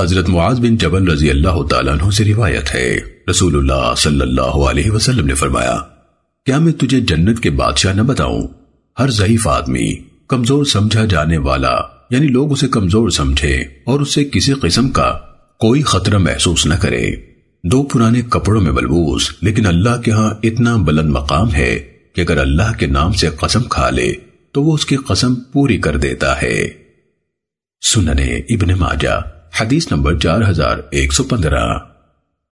حضرت معاذ بن جبل رضی اللہ تعالیٰ عنہ سے روایت ہے۔ رسول اللہ صلی اللہ علیہ وسلم نے فرمایا، کیا میں تجھے جنت کے بادشاہ نہ بتاؤں؟ ہر ضعیف آدمی کمزور سمجھا جانے والا یعنی لوگ اسے کمزور سمجھے اور اسے کسی قسم کا کوئی خطرہ محسوس نہ کرے۔ دو پرانے کپڑوں میں ملبوس، لیکن اللہ کے ہاں اتنا بلند مقام ہے کہ اگر اللہ کے نام سے قسم کھا لے، تو وہ اس کی قسم پوری کر دیتا ہے۔ سننے ابن ماجہ۔ حدیث نمبر چار ہزار ایک سو پندرہ۔